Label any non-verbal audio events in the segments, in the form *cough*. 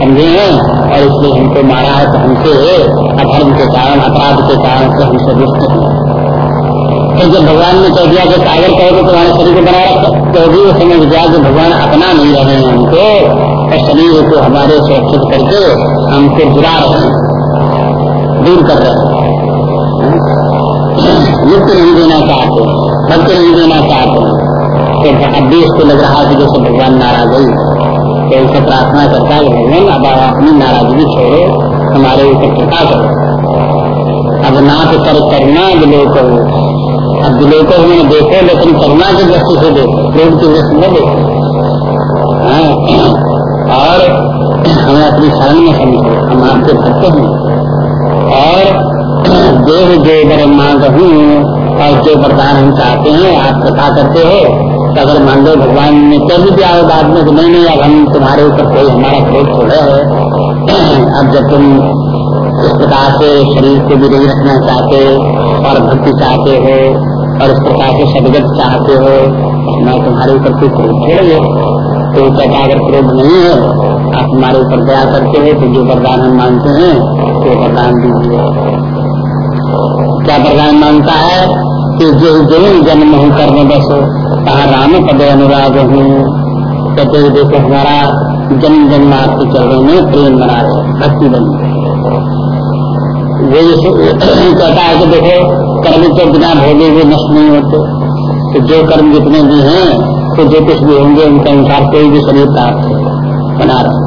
समझे हैं और इसलिए हमको मारा है तो हमसे अधर्म के कारण, अपराध के कारण से हमसे दुष्ट तो जब भगवान ने कह दिया कि कागर कहो तो तुम्हारे शरीर को बना रखा तो भी वो समझ गया कि भगवान अपना नहीं रहे हैं हमको और शरीर को हमारे सुरक्षित करके हमको जुड़ा रहे हैं, दूर कर रहे हैं। मुक्त नहीं देना चाहते, भक्त नहीं देना चाहते। तो अब भी इसको लग रहा है कि जैसे भगवान नाराज़ हुई तो उसे प्रार्थना करता है भगवान अब अपनी नाराज़गी छोड़ो, हमारे ऊपर कृपा करो। अब नाथ कर करना बिलो करो अब दिलों को हमें देखो, लेकिन करुणा की दृष्टि से देखो प्रेम की दृष्टि में देखो और हमें अपनी शरण में समझो, हम आपके भक्त हैं। और देव बर मांग हूँ और जो वरदान हम चाहते हैं, आप कथा करते हो। तो अगर मान लो भगवान ने कह भी दिया बाद में कि नहीं नहीं, अब हम तुम्हारे ऊपर कोई हमारा क्रोध थोड़ा है। अब जब तुम इस प्रकार से शरीर को भी नहीं रखना चाहते और भक्ति चाहते हो और इस प्रकार से सदगत चाहते हो मैं तुम्हारे ऊपर कोई क्रोध छोड़िए तो कहता अगर क्रोध नहीं है, आप हमारे ऊपर दया करते हो तो जो वरदान हम मानते हैं तो वरदान दीजिए। क्या वरदान मानता है कि जो जो जन्म हूँ करने बस कहा, राम पद अनुराग हूँ। कहते हुए देखो, हमारा जन्म जन्म आपके चरणों में प्रेम बना रहे भक्ति बनी वो *clears throat* कहता है कि देखो, कर्म तो बिना भोगे हुए नष्ट नहीं होते। तो जो कर्म जितने भी हैं तो जो कुछ भी होंगे, उनके अनुसार कोई भी शरीर प्राप्त बना रहे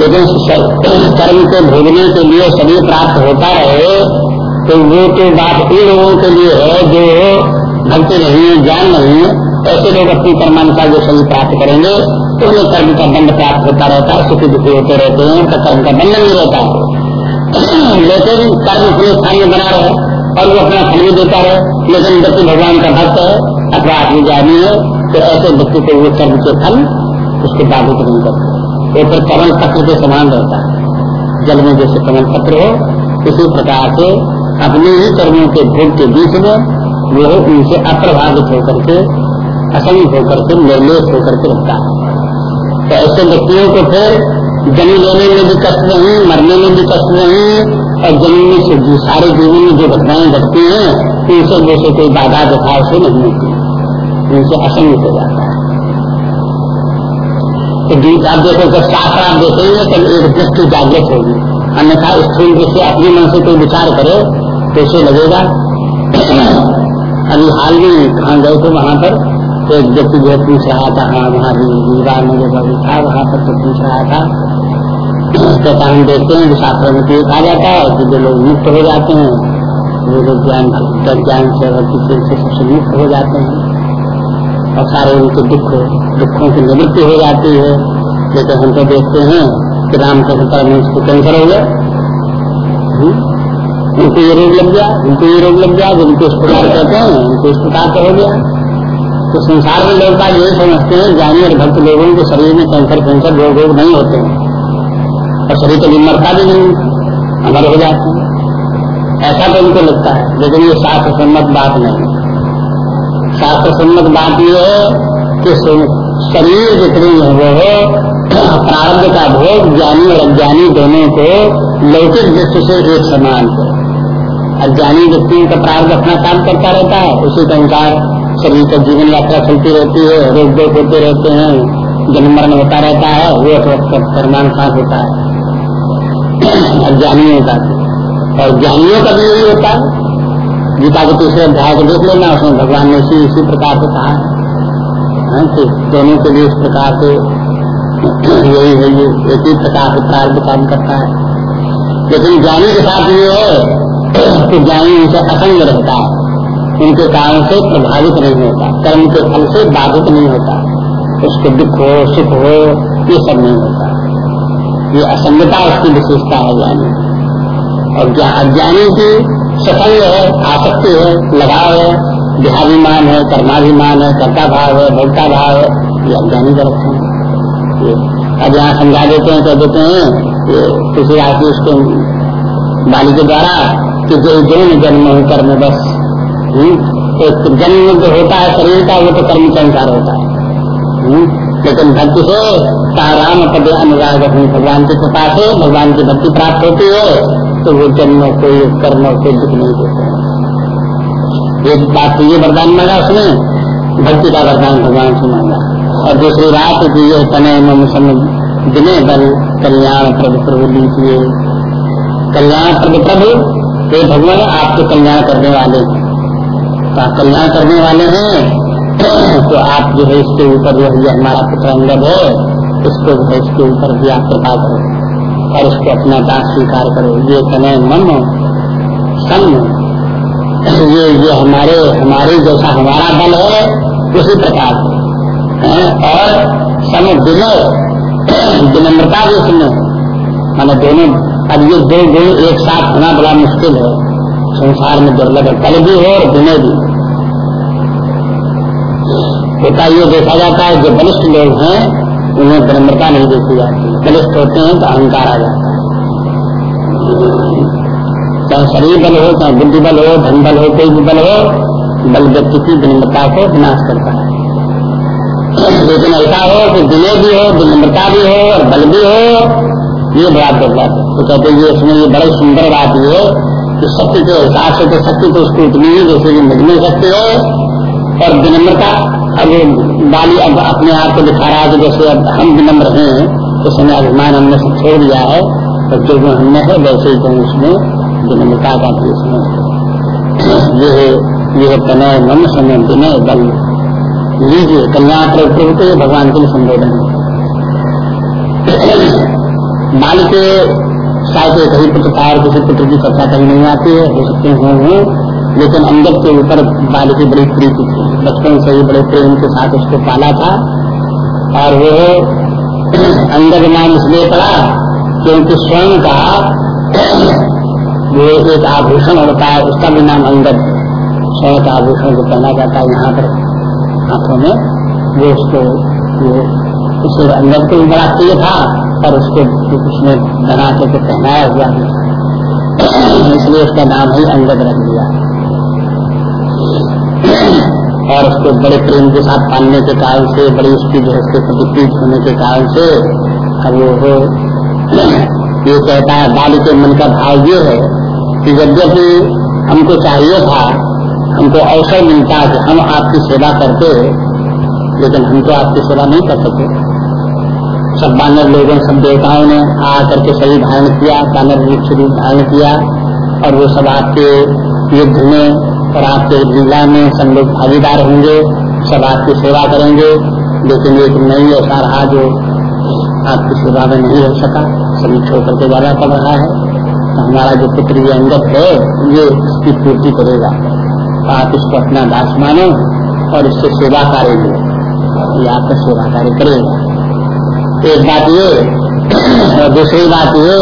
लेकिन *clears throat* कर्म को भोगने के लिए शरीर प्राप्त होता है तो वो तो बात उन लोगों के लिए है, जो भक्ति नहीं ज्ञान नहीं है, ऐसे लोग अपनी कर्मानुसार जो शरीर प्राप्त करेंगे तो उन्हें कर्म का दंड प्राप्त होता रहता है, सुखी दुखी होते रहते हैं, उनका कर्म का दंड नहीं रहता है *clears throat* लेकिन कर्म अपने स्थान में बना रहे, और वो अपना फल देता रहे। लेकिन व्यक्ति भगवान का भक्त है अथवा आदमी जानी है तो ऐसे व्यक्ति को वो कर्म के फल उसके बाधित नहीं करते। वो फिर कमल पत्र के समान रहता है। जल में जैसे कमल पत्र हो इसी प्रकार से अपने ही कर्मों के भोग के बीच में वो उनसे अप्रभावित होकर के, असंग होकर के निर्लेस होकर के रहता है। तो ऐसे व्यक्तियों को फिर जन्म लेने में भी कष्ट नहीं, मरने में भी कष्ट नहीं, और ज़मीन में सारे जीवन में जो घटनाएँ घटती हैं, उनसे जैसे कोई बाधा दिखा से नहीं मिलती उनसे असंग हो जाता है। तो गीत आप देखो, जब शास्त्र आप देखेंगे, तब एक दृष्टि जागृत होगी। अन्यथा स्थूल दृष्टि अपने मन से कोई विचार करे तो उसे लगेगा अभी हाल में कहा गए थे वहाँ पर एक व्यक्ति जो पूछ रहा था हाँ वहाँ विवाह में जब था वहाँ पर तो पूछ रहा था। कहता हम देखते हैं शास्त्र में तो कहा जाता है कि जो लोग मुक्त हो जाते हैं, वो लोग ज्ञान ज्ञान से और किसी से सबसे मुक्त हो जाते हैं। और सारे उनके दुख, दुखों की निवृत्ति हो जाती है। लेकिन हम तो देखते हैं कि रामचंद्र परमहंस को कैंसर हो गया? उनको ये रोग लग गया, उनको ये रोग लग गया जिनको इस प्रकार कहते हैं, उनको इस प्रकार का हो गया। तो संसार में लोग बात यही समझते हैं, ज्ञानी और भक्त लोगों के शरीर में कैंसर कैंसर रोग रोग नहीं होते हैं। और शरीर कभी मरता भी नहीं, अमर हो जाते ऐसा तो उनको लगता है, लेकिन ये शास्त्र सम्मत बात नहीं शास्त्र सम्मत बात ये है कि शरीर जितनी है वो का भोग ज्ञानी और अज्ञानी दोनों को लौकिक दृष्टि से एक समान है। अज्ञानी व्यक्ति का प्रारंभ अपना काम करता रहता है, उसी के अनुसार शरीर का जीवन यात्रा चलती रहती है, रोग रोग होते रहते हैं, जन्म मरण होता रहता है, वो कर्मानुसार होता है। अज्ञानियों का और ज्ञानियों का भी यही होता है। गीता के तीसरे अध्याय को देख लेना, उसमें भगवान ने इसी इसी प्रकार से कहा। है तो दोनों के लिए इस प्रकार से यही है, ये एक ही प्रकार से प्रार्थ काम करता है। लेकिन ज्ञानी के साथ ये है ज्ञानी उनसे असंग रहता है। उनके कारण से प्रभावित नहीं होता। कर्म के फल से बाधित नहीं होता। उसको दुख हो, सुख हो, ये सब नहीं होता। ये असंगता उसकी विशेषता है ज्ञानी। और अज्ञानी की सफल है, आसक्ति है, लगाव है, देहाभिमान है, कर्माभिमान है कर्ता भाव है भोक्ता भाव है, ये अज्ञानी का लक्षण है। अब यहाँ समझा देते हैं, कह देते हैं किसी आदमी उसके बाली के द्वारा कि जो जन्म जन्म हो कर्म बस। तो जन्म जो होता है शरीर का, वो तो कर्म अनुसार होता है। हम्म? लेकिन भक्ति से राम पद अनुराग भगवान की कृपा से भगवान की भक्ति प्राप्त होती है तो वो जन्म कोई कर्म कोई दुख नहीं देते। एक बात तो ये वरदान मांगा उसने। भक्ति का वरदान भगवान से मांगा। और दूसरी रात की ये तने मम दिने बल कल्याण प्रभु प्रभु लीजिए। कल्याण प्रभु प्रभु ये भगवान आपके कल्याण करने वाले तो आप कल्याण करने वाले हैं तो आप जो है इसके ऊपर जो है हमारा पुत्र अंगद है इसको जो है इसके ऊपर भी आप कृपा करो और इसको अपना दास स्वीकार करो। ये समय मन सम, ये ये हमारे हमारे जैसा हमारा बल है, उसी प्रकार और सम, विनय, विनम्रता भी उसमें मैंने दोनों अब ये दो गुण एक साथ होना बड़ा मुश्किल है। संसार में दुर्लभ कल भी हो और विनय भी। होता ये देखा जाता है, जो बलिष्ठ लोग हैं, उन्हें विनम्रता नहीं देखी जाती। बलिष्ठ होते हैं तो अहंकार आ जाता है। चाहे शरीर बल हो, चाहे बुद्धि बल हो, धन बल हो, कोई भी बल हो, बल व्यक्ति की विनम्रता को विनाश करता है। लेकिन ऐसा हो कि विनय भी हो, विनम्रता भी हो और बल भी हो ये बड़ा दुर्लभ है तो कहते ये इसमें ये बड़ी सुंदर बात ये है कि सत्य के हिसाब से तो सत्य तो उसको उतनी ही जैसे कि मुझमें सत्य है। और विनम्रता, अब बाली अब अपने आप को दिखा रहा है कि जैसे अब हम विनम्र हैं तो समय अभिमान हमने से छोड़ दिया है। तो जो जो हमने है, वैसे ही तो उसमें विनम्रता का भी इसमें *clears throat* ये है ये है तनय मन समय विनय बल। लीजिए, कल्याण प्रभु भगवान के लिए संबोधन। है *clears throat* बाल के शायद एक ही पुत्र था किसी पुत्र की चर्चा कहीं नहीं आती है, हो सकते हैं लेकिन अंगद के ऊपर बाल की बड़ी प्रीति थी। बचपन से ही बड़े प्रेम के साथ उसको पाला था। और वो अंगद नाम इसलिए पड़ा क्योंकि स्वयं का वो एक आभूषण होता है, उसका भी नाम अंगद। स्वयं का आभूषण जो पहना जाता है यहाँ पर हाथों में, वो उसको, वो उसे अंगद को भी बड़ा प्रिय था। और उसको उसने बना के पहनाया हुआ इसलिए उसका नाम ही अंगद रख दिया। और उसको बड़े प्रेम के साथ पालने के कारण से, बड़ी उसकी जो है प्रति होने के कारण से, अब वो ये कहता है, बाली के मन का भाव ये है कि यद्यपि हमको चाहिए था, हमको अवसर मिलता कि हम आपकी सेवा करते, लेकिन हम तो आपकी सेवा नहीं कर सके। सब बानर लोगों सब देवताओं ने आकर के सही धारण किया बानर रूप धारण किया, और वो सब आपके युद्ध में और आपके लीला में सब लोग भागीदार होंगे, सब आपकी सेवा करेंगे, लेकिन एक नई ऐसा रहा जो आपकी सेवा में नहीं हो सका। सभी छोड़ करके ज़्यादा पड़ रहा है। तो हमारा जो पुत्र ये अंगत है, ये इसकी पूर्ति करेगा। तो आप इसको अपना दास मानो और इससे सेवा कार्य ये आपका सेवा कार्य करेगा। एक बात ये और दूसरी बात ये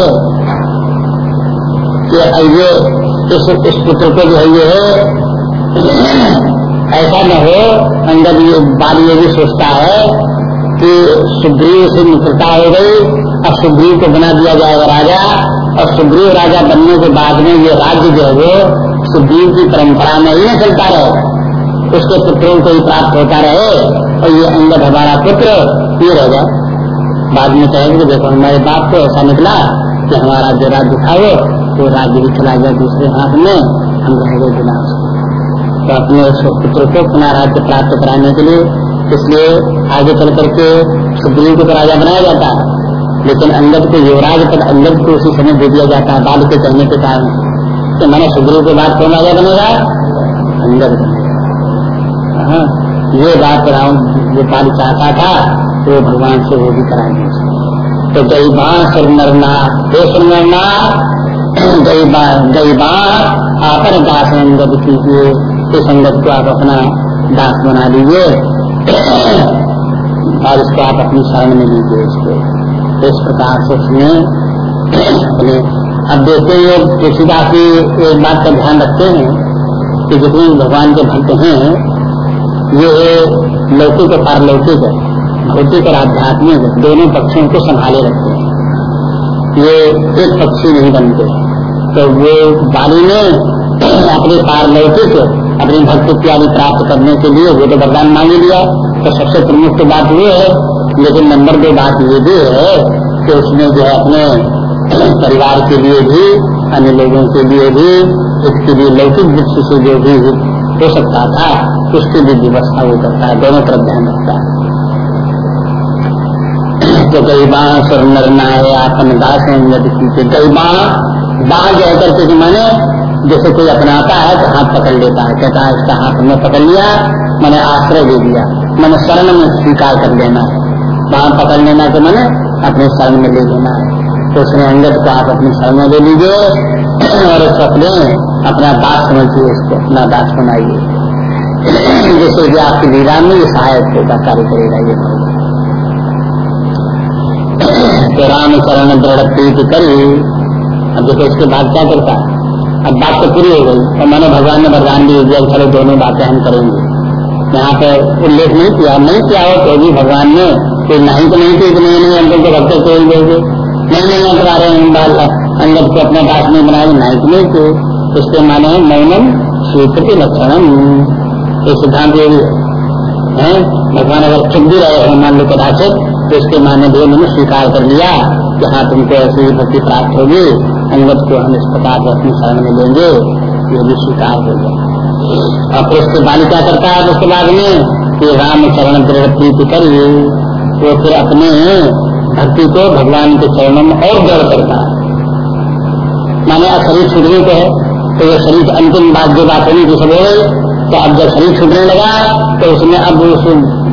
कि ये इस, इस पुत्र को जो है ये ऐसा न हो अंदर ये बाल ये भी सोचता है कि सुग्रीव से मित्रता हो गई अब सुग्रीव को बना दिया जाएगा राजा और सुग्रीव राजा बनने के बाद में ये राज्य जो है वो सुग्रीव की परंपरा में ही चलता रहे। उसके पुत्रों को ही प्राप्त होता रहे और ये अंदर हमारा पुत्र ये रह जाए बाद में कहेंगे, देखो, हमारे बाप को ऐसा निकला कि हमारा जो राज्य था वो वो राज्य भी चला गया दूसरे हाथ में, हम रह गए बिना तो अपने पुत्र को पुनः राज्य प्राप्त कराने के लिए, इसलिए आगे चल करके सुग्रीव को तो राजा बनाया जाता है, लेकिन अंगद को युवराज पर अंगद को उसी समय दे दिया जाता है, बाल के कहने के कारण। तो मैंने सुग्रीव के बाद कौन राजा बनेगा? अंगद हाँ ये बात राम बाल चाहता था वो भगवान से वो भी कराएँगे तो गई बाण सिर नरना हे सुन नरना गई बार गई आकर दास अंगद कीजिए तो को आप अपना दास बना लीजिए और इसको आप अपनी शरण में लीजिए इसको। इस प्रकार से उसने अब देखते हैं तुलसीदास जी एक बात का ध्यान रखते हैं, कि जितने भगवान के भक्त हैं, ये लौकिक और पारलौकिक भौतिक और आध्यात्मिक दोनों पक्षों को संभाले रखते हैं। ये एक पक्षी नहीं बनते। तो वो बाली ने अपने पारलौकिक, अपनी भक्ति इत्यादि प्राप्त करने के लिए वो तो वरदान मांग लिया। तो सबसे प्रमुख तो बात ये है, लेकिन नंबर दो बात ये भी है कि उसमें जो है अपने परिवार के लिए भी, अन्य लोगों के लिए भी उसके लिए लौकिक दृष्टि से जो भी हो सकता था, उसकी भी व्यवस्था वो करता है। दोनों तरफ़ ध्यान रखता है। तो बाण सर नर नाये आपन दास बाण बाण जो है, करके मैंने, जैसे कोई अपनाता है तो हाथ पकड़ लेता है, कहता है, इसका हाथ हमने पकड़ लिया, मैंने आश्रय दे दिया, मैंने शरण में स्वीकार कर लेना है। बाण पकड़ लेना तो मैंने, अपने शरण में ले लेना है। तो उसने अंगत को आप अपनी शरण में ले लीजिए, और उस अपने अपना दास समझिए इसको अपना दास बनाइए। *clears throat* जैसे आपकी लीला में सहायक होगा, कार्य करेगा ये। तो राम चरण दृढ़ प्रीति करी। अब देखो इसके बाद क्या करता अब बात तो पूरी हो गई। और मैंने भगवान ने वरदान दी दिया चलो दोनों बातें हम करेंगे। यहाँ पे उल्लेख नहीं किया नहीं किया हो तो भी भगवान ने कोई नहीं तो नहीं थी कि नहीं नहीं अंदर को भक्त कोई देंगे। नहीं नहीं करा रहे बाल अंदर को अपने दास में बनाए, नहीं तो नहीं थे उसके माने मौनम स्वीकृति लक्षणम। ये सिद्धांत ये भी है? भगवान अगर चुप भी रहे हैं, मान लो कदाचित तो इसके माने भी उन्होंने स्वीकार कर लिया। कि हाँ तुमको ऐसी भक्ति प्राप्त होगी। अंगत को हम इस प्रकार से अपनी शरण में लेंगे। ये भी स्वीकार हो गया। और फिर उसके बाद क्या करता है उसके बाद में? कि राम चरण दृढ़ प्रीति करिए वो फिर अपने भक्ति को भगवान के चरणों में और दृढ़ करता है। माने, अब शरीर छूटने को है। तो ये शरीर अंतिम बात जो बात होनी जो सब तो अब जब शरीर छूटने लगा तो उसमें अब उस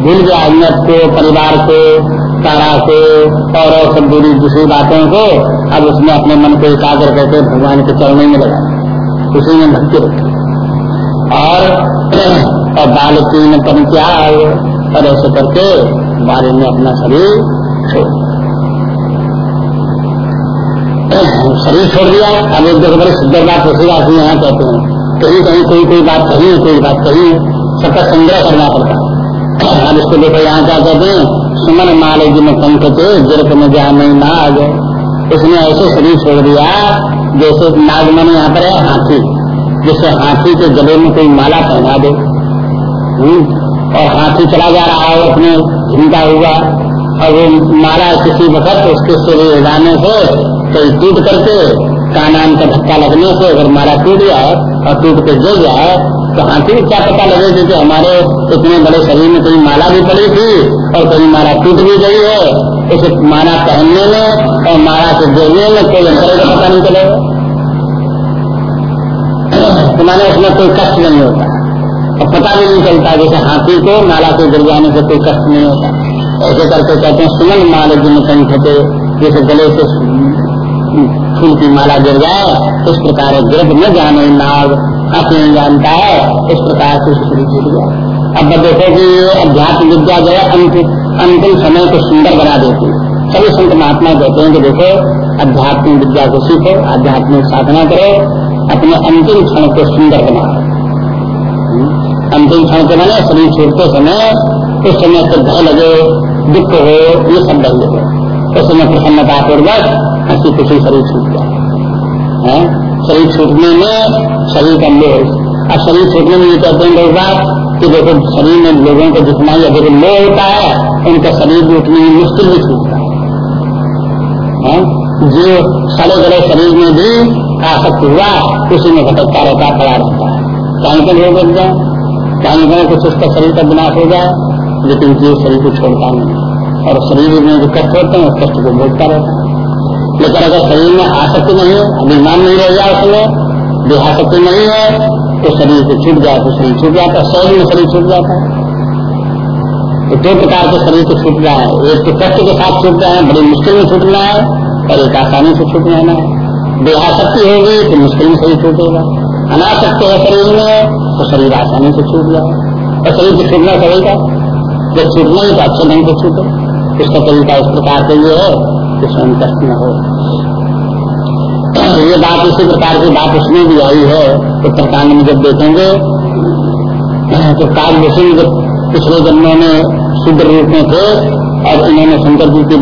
भूल गया अंगत को परिवार को तारा को और सब दूरी दूसरी बातों को अब उसने अपने मन को एकाग्र करके भगवान के चरणों में लगा उसी में भक्ति और और बाल तीन पन क्या और ऐसे करके बारे में अपना शरीर छोड़ शरीर छोड़ दिया। अब एक जगह बड़ी सुंदर बात उसी बात यहाँ कहते हैं। कहीं कहीं कोई कोई बात कही, कोई बात कही, सबका संग्रह करना पड़ता है। अब इसको देखो यहाँ क्या कहते हैं सुमन माले जिन पंख थे गिरक में जा नहीं नाग उसने ऐसे शरीर छोड़ दिया, जैसे नाग मन यहाँ पर है, हाथी, जिससे हाथी के गले में कोई माला पहना दे। और हाथी चला जा रहा है, अपने झुमका हुआ, और वो माला किसी वक्त उसके शरीर हिलाने से कहीं टूट करके, कानान का धक्का लगने से अगर माला टूट जाए, और टूट के गिर जाए तो हाथी क्या पता लगे कि हमारे इतने बड़े शरीर में कोई माला भी पड़ी थी और कोई माला टूट भी गई है, उसे माला पहनने में और माला के गिरने में कोई अंतर का पता नहीं चलेगा। तो माने उसमें कोई कष्ट नहीं होता। और पता भी नहीं चलता जैसे हाथी को माला के गिर जाने से कोई कष्ट नहीं होता। ऐसे करके कहते हैं, सुमन माले जिन कंठ जैसे गले से फूल की माला गिर जाए इस प्रकार गिरद न जाने नाग। नहीं जानता है, इस प्रकार से शरीर जुड़ गया अब देखो कि अध्यात्म विद्या जो है, अंतिम समय को सुंदर बना देती है। सभी संत महात्मा कहते हैं कि देखो अध्यात्मिक विद्या को सीखो, आध्यात्मिक साधना करो, अपने अंतिम क्षण को सुंदर बनाओ। अंतिम क्षण के बने शरीर छोड़ते समय, उस समय से भय लगे, दुख हो, ये सब नहीं लगे उस समय प्रसन्नता पूर्वक हँसी खुशी शरीर छूट गया शरीर छूटने में शरीर का मोह अब शरीर छूटने में ये कहते हैं लोग बात कि देखो, शरीर में लोगों को जितना ही अधिक मोह होता है, उनका शरीर भी उतनी ही मुश्किल भी छूटता है। जो सड़े गड़े शरीर में भी आसक्त हुआ, उसी में भटकता रहता खड़ा रहता है। कहीं पर लोग बन जाए, कहीं कहीं कुछ उसका शरीर का विनाश हो जाए, लेकिन जीव शरीर को छोड़ता नहीं। और शरीर में जो कष्ट होते हैं उस कष्ट को भोगता रहता है। लेकिन अगर शरीर में आसक्ति नहीं है, अभिमान नहीं रह जाए उसमें देहाशक्ति नहीं है तो शरीर से छूट जाए तो शरीर छूट जाता है, शरीर में शरीर छूट जाता है। तो दो प्रकार के शरीर को छूट रहा है। एक तो कष्ट के साथ छूट रहा है, बड़ी मुश्किल में छूटना है, और एक आसानी से छूट जाना है। देहाशक्ति होगी तो मुश्किल में शरीर छूटेगा। अनाशक्ति है शरीर में तो शरीर आसानी से छूट जाए। और शरीर से छूटना का जब छूटना ही तो अच्छे ढंग से छूटे। उसका तरीका इस प्रकार से ये है कि स्वयं कष्ट न हो। ये बात इसी प्रकार की बात उसमें भी आई है उत्तरकांड में जब देखेंगे तो काल ऋषि जब पिछले जन्मों में शुद्ध रूप में थे, और इन्होंने शंकर जी की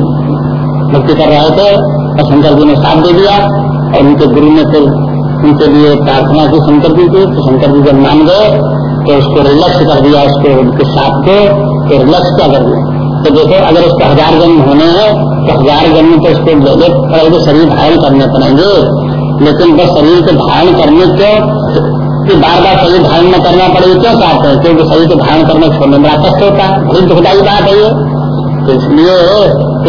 भक्ति कर रहे थे, और शंकर जी ने साथ दे दिया, और उनके गुरु ने फिर उनके लिए प्रार्थना की शंकर जी की तो शंकर जी जब मान गए तो उसको रिलक्स कर दिया, उसको उनके साथ को तो रिलक्स क्या कर दिया? तो देखो, अगर उसको हज़ार जन्म होने हैं तो हज़ार जन्म तो उसको पड़ेगा शरीर धारण करने पड़ेंगे। लेकिन बस शरीर को धारण करने क्यों कि बार बार शरीर धारण न करना पड़ेगा क्यों चाहते हैं? क्योंकि शरीर को धारण करने छोड़ने में कष्ट होता है बड़ी दुखदायी बात है ये। तो इसलिए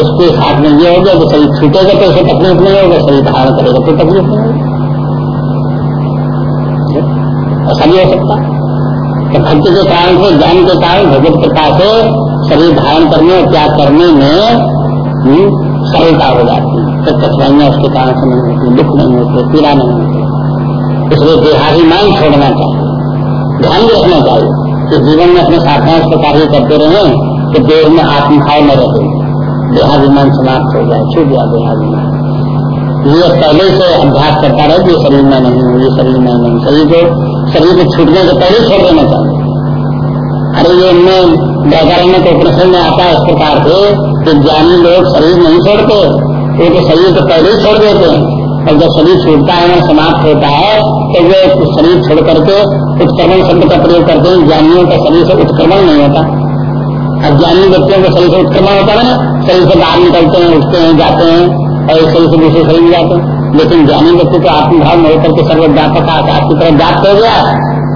उसके साथ में ये होगा कि शरीर छूटेगा तो उसे तकलीफ़ नहीं होगा, शरीर धारण करेगा तो तकलीफ़ नहीं होगी। ऐसा नहीं हो सकता तो भक्ति के कारण से ज्ञान के कारण भगवत कृपा से शरीर धारण करने और त्याग करने में सरलता हो जाती है। तो कठिनाइयाँ उसके कारण से नहीं होती, दुख नहीं होते, पीड़ा नहीं होती। इसलिए देहाभिमान छोड़ना चाहिए। ध्यान रखना चाहिए कि जीवन में अपने साधना प्रकार ही करते रहे तो देह में आत्मभाव न रहे। देहाभिमान समाप्त हो जाए छूट गया देहाभिमान ये पहले से अभ्यास करता रहे कि शरीर में नहीं, ये शरीर में नहीं। शरीर को शरीर को छूटने से पहले छोड़ देना चाहिए। अरे ये इनमें व्याकरण में तो प्रश्न में आता है इस प्रकार से कि ज्ञानी लोग शरीर नहीं छोड़ते, वो तो शरीर को पहले ही छोड़ देते हैं। और जब शरीर छूटता है समाप्त होता है तो वे शरीर छोड़ करके उत्क्रमण शब्द का प्रयोग करते हैं। ज्ञानियों का शरीर से उत्क्रमण नहीं होता। अज्ञानी व्यक्तियों का शरीर से उत्क्रमण होता है ना, शरीर से बाहर निकलते हैं, उठते हैं, जाते हैं, और एक शरीर से दूसरे शरीर में जाते हैं। लेकिन ज्ञानी व्यक्ति को आत्मभाव में होकर के सर्वव्यापक आकाश की तरफ़ व्याप्त हो गया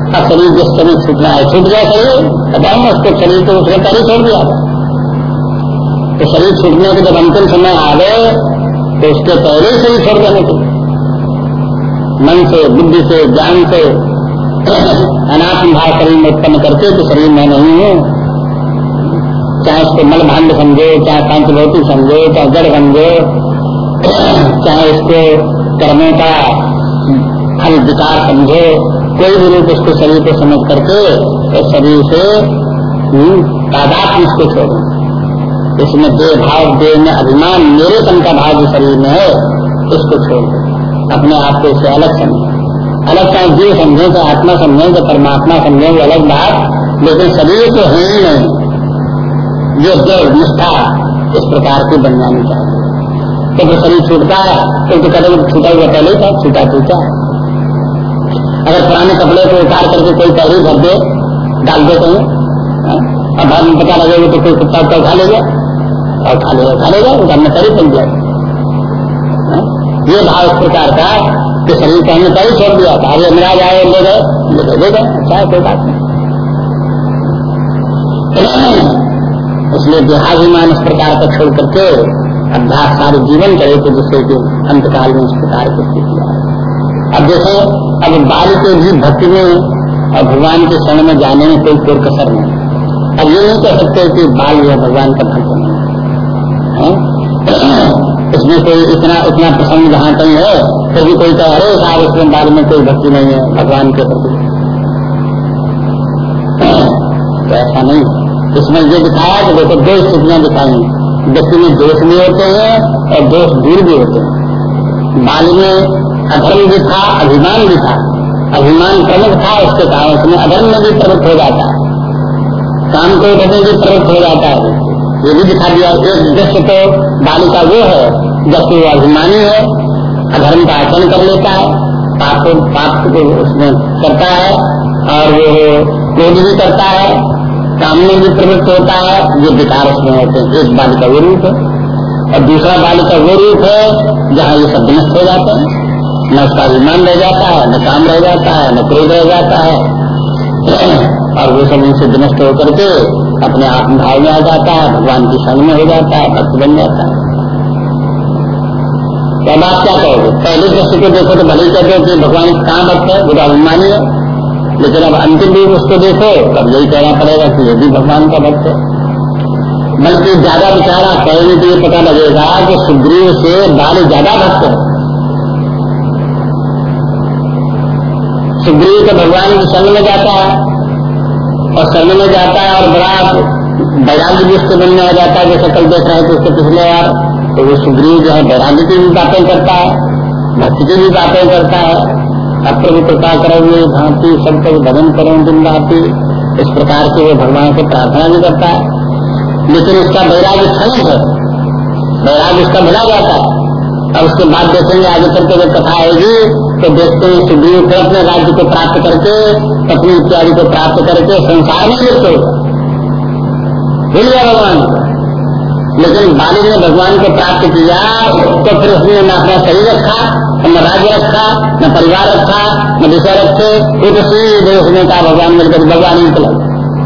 अब शरीर जिस शरीर छूटना है, छूट गया शरीर बताओ उसको शरीर को उसने पहले छोड़ दिया। तो शरीर छूटने के जब अंतिम समय आ गए तो उसके पहले शरीर छोड़ देने के मन से, बुद्धि से, ज्ञान से *clears throat* अनात्म भाव शरीर में उत्पन्न करके तो शरीर में नहीं हूँ। चाहे उसको मल भांड समझो, चाहे पंचभौतिक समझो, चाहे जड़ समझो, *clears throat* चाहे उसको कर्मों का फल विकार समझो कोई भी रूप उसको शरीर को समझ करके तो शरीर से हम्म, तादात उसको छोड़ो इसमें दे भाव दे में अभिमान मेरे तन का भाव जो शरीर में है उसको छोड़ अपने आप को उससे अलग समझो। अलग चाहे जीव समझे चाहे आत्मा समझे चाहे परमात्मा समझे वो अलग बात लेकिन शरीर तो है ही नहीं। जो जड़ निष्ठा इस प्रकार की बन जानी चाहिए। तो जो शरीर छूटता है तो तो कदम छूटा हुआ पहले था छूटा छूटा अगर पुराने कपड़े को उतार करके कोई पहले भर दे, डाल दे कहीं हाँ? अब बाद में पता लगेगा तो कोई कुत्ता उत्ता उठा लेगा और खा लेगा खा लेगा उधर में करीब बन जाएगा हाँ? ये भाव इस प्रकार का कि शरीर को हमने पहले छोड़ दिया था अभी मेरा जाए ले गए ले गए अच्छा कोई बात नहीं *clears throat* इसलिए देहाभिमान इस प्रकार का छोड़ करके अभ्यास सारे जीवन करे तो जिससे कि अंतकाल में इस प्रकार की स्थिति अब देखो, अब बाल के भी भक्ति में और भगवान के शरण में जाने में कोई कोर कसर नहीं। अब ये नहीं कह सकते कि बाल जो भगवान का भक्त नहीं *clears throat* इसमें कोई इतना इतना प्रसंग जहाँ कहीं है, फिर भी कोई कह, अरे साहब इसमें बाल में कोई भक्ति नहीं है, भगवान के प्रति। *clears throat* तो ऐसा नहीं इसमें ये दिखाया कि देखो, दो स्थितियाँ दिखाई व्यक्ति में दोष भी होते हैं, और दोष दूर भी होते हैं। बाल में अधर्म भी था, अभिमान भी था। अभिमान प्रमुख था, उसके कारण उसमें अधर्म में भी प्रमुख हो जाता है। काम को उठने भी प्रमुख हो जाता है। ये भी दिखा दिया, एक दृश्य तो बाल का वो है जबकि वो अभिमानी है, अधर्म का आचरण कर लेता है, पाप पाप को उसमें करता है, और वो क्रोध भी करता है, काम में भी प्रवृत्त होता है, ये विकार उसमें होते हैं। एक बाल का वो रूप है, और दूसरा बाल का वो रूप है, जहाँ ये सब नष्ट हो जाते हैं। न उसका अभिमान रह जाता है, न काम रह जाता है, न क्रोध रह जाता है। *clears throat* और वो सब उनसे विनष्ट होकर के अपने आत्मभाव में आ जाता है, भगवान की संग में हो जाता है, भक्त बन जाता है। तो अब आप क्या कहोगे? पहले दृष्टि को देखो तो भले कहते हो कि भगवान कहाँ भक्त है तो अभिमानी है लेकिन अब अंतिम रूप उसको देखो, तब यही कहना पड़ेगा कि ये भी भगवान का भक्त है। बल्कि ज़्यादा विचारा कहने के लिए पता लगेगा कि सुग्रीव से बाल ज़्यादा भक्त है। सुग्रीव तो भगवान के शरण में जाता है। और शरण में जाता है और बड़ा बैराग्य भी उसके मन में आ जाता है, जैसे कल देख रहे थे उसके पिछले बार तो वो सुग्रीव जो है बैराग्य की भी बातें करता है, भक्ति की भी बातें करता है। अप्रभु कृपा करोगे, भांति सब तक भजन करो दिन राति। इस प्रकार से वो भगवान से प्रार्थना भी करता है। लेकिन उसका बैराग्य क्षणिक है। बैराग्य उसका भला जाता है। और उसके बाद देखेंगे आगे करके जब कथा आएगी। तो देखते हैं सुग्रीव फिर अपने राज्य को प्राप्त करके पत्नी इत्यादि को प्राप्त करके संसार में लिप्त गया। भगवान। लेकिन बाली ने भगवान को प्राप्त किया तो फिर उसने न अपना शरीर रखा, न राज्य रखा, न परिवार रखा, न विषय रखे, फिर तो सीधे उसने कहा, भगवान मिलकर भगवान ही चला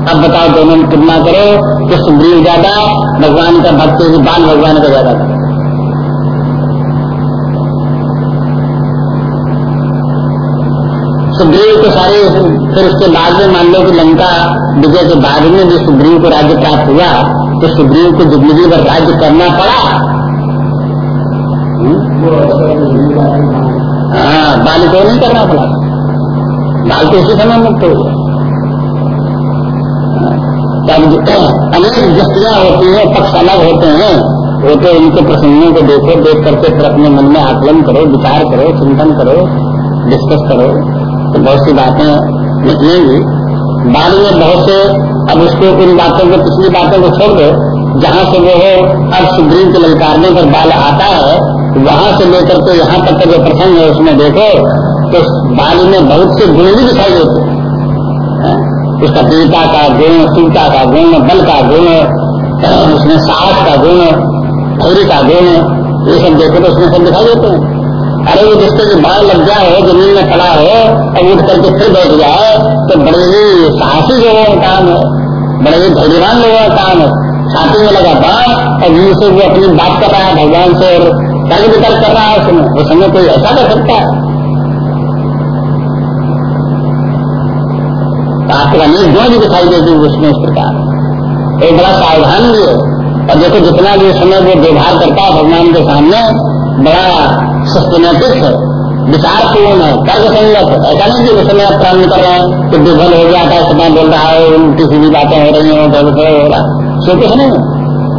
अब बताओ दोनों तुलना करो कि सुग्रीव ज़्यादा, भगवान का भक्त बाल भगवान का ज़्यादा था। सुग्रीव को सारे फिर उसके बाद में मान लो कि लंका विजय के बाद में जो सुग्रीव को राज्य प्राप्त हुआ तो सुग्रीव को ज़िंदगी भर राज्य करना पड़ा। हाँ बाल को नहीं करना पड़ा। बाल तो उसी समय मुक्त हो गया। अनेक दृष्टियाँ होती हैं, पक्ष अलग होते हैं। वो तो उनके प्रसंगों को देखो, देख करके फिर अपने मन में आकलन करो, विचार करो, चिंतन करो डिस्कस करो। तो बहुत सी बातें निकलेंगी बाद में बहुत से, अब उसको उन बातों को, पिछली बातों को छोड़ दो, जहाँ से वो अब सुग्रीव के ललकारने पर बाल आता है, वहाँ से लेकर के यहाँ तक का जो प्रसंग है, उसमें देखो तो बाल में बहुत से गुण भी दिखाई देते हैं। उसका पीता का गुण, सीता का गुण, बल का गुण उसमें साहस का गुण धैर्य का गुण, ये सब देखो तो उसमें सब दिखाई देते हैं। अरे वो जिसके की बाढ़ लग जाए हो ज़मीन में खड़ा हो और उठ करके फिर बैठ जाए तो बड़े ही साहसी लोगों का काम है। बड़े ही धैर्यवान लोगों का काम है। छाती में लगा बाढ़ और जिन से वो अपनी बात कर रहा है भगवान से और तर्क वितर्क कर रहा है उसमें उस समय कोई ऐसा कर सकता है? आपको अनेक गुण भी दिखाई देती उसमें इस प्रकार। एक बड़ा सावधान भी है। और देखो जितना भी समय वो व्यवहार करता है भगवान के सामने, बड़ा सिस्टमेटिक है। विचार पूर्ण है, तर्क संगत है। ऐसा नहीं कि उसमें आप काम कर रहे हैं, कि विफल हो गया था समय बोल रहा है उल्टी सीधी बातें हो रही है धड़ हो रहा सो कुछ नहीं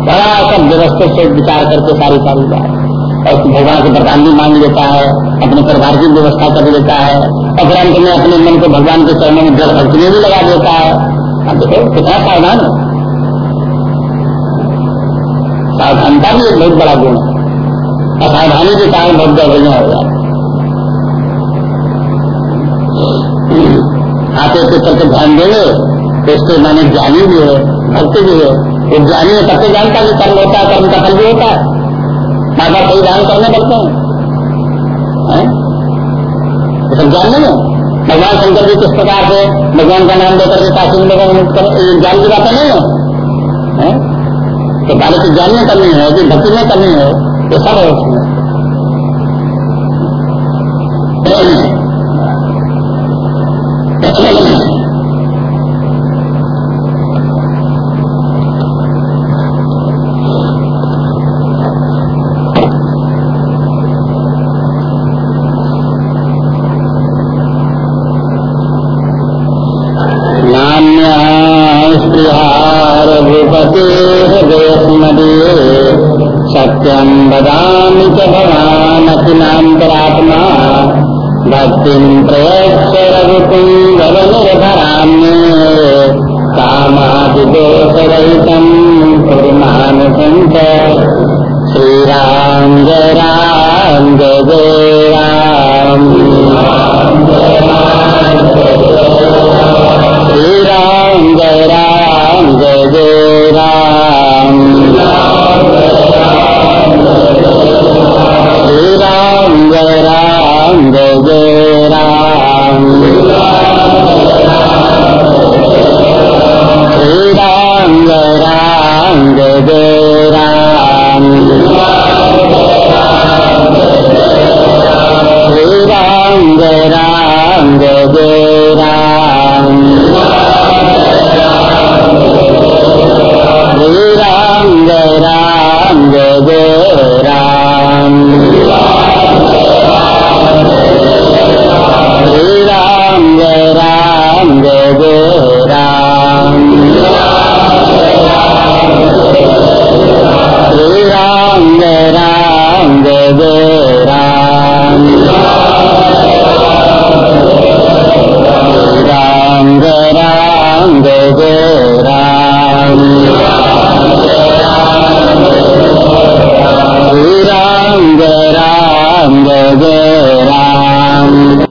बड़ा सब व्यवस्थित से विचार करके सारी सारी बात। और भगवान से वरदान भी मांग लेता है, अपने परिवार की व्यवस्था कर लेता है। और फिर अंत में अपने मन को भगवान के चरणों में जल भक्ति भी लगा देता है। अब देखो, कितना सावधान है। सावधानता भी एक बहुत बड़ा गुण है। असावधानी के कारण बहुत गड़बड़ियाँ हो जाती आते के करके ध्यान देंगे तो इसके माने ज्ञानी भी है, भक्त भी है वो ज्ञानी है तब जानता कि कर्म होता है, कर्म का फल भी होता है। बाबा कई दान करने पड़ते हैं। तो सब जान नहीं भगवान शंकर जी किस प्रकार से, भगवान का नाम लेकर के काशी में लोगों ज्ञान की बातें नहीं है। तो बालक ज्ञान में कमी है, कि भक्ति में कमी है। ये रहे उसमें भवानखिलान्तरात्मा भक्तिं प्रयच्छ रघुकुन्दरनिर्भराम्ये मान कुर्मानुसञ्च मेरा श्री राम राम जय